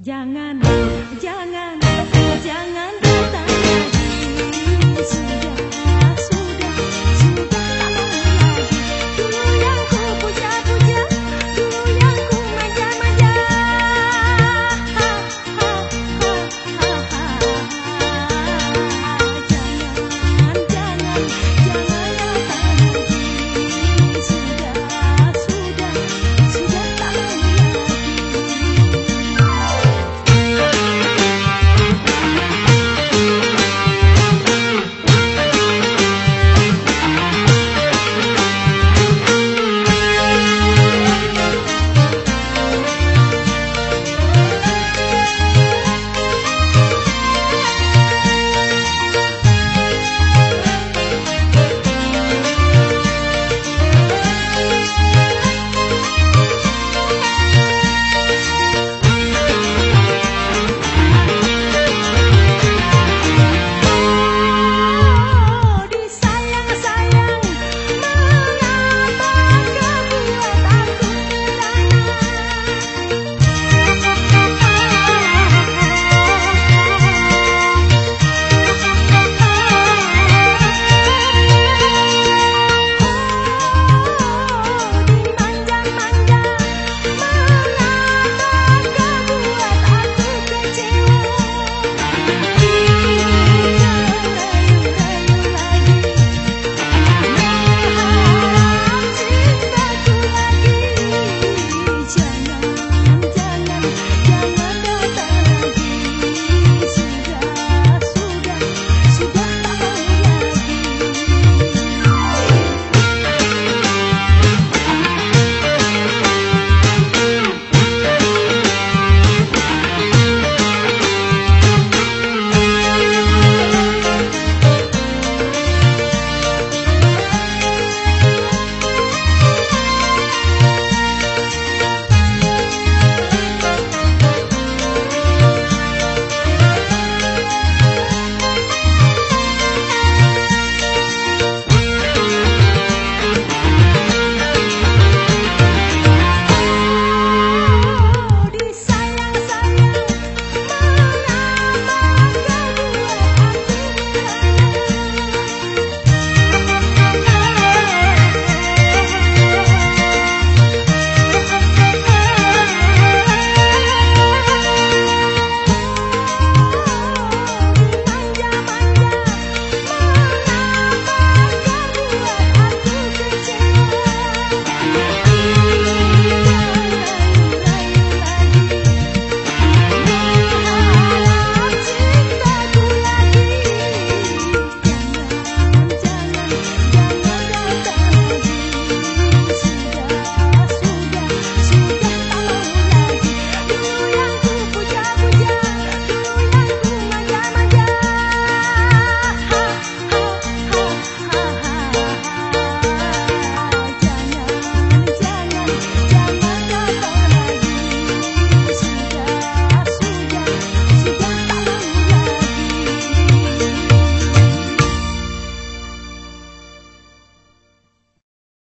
Jangan, jangan, jangan.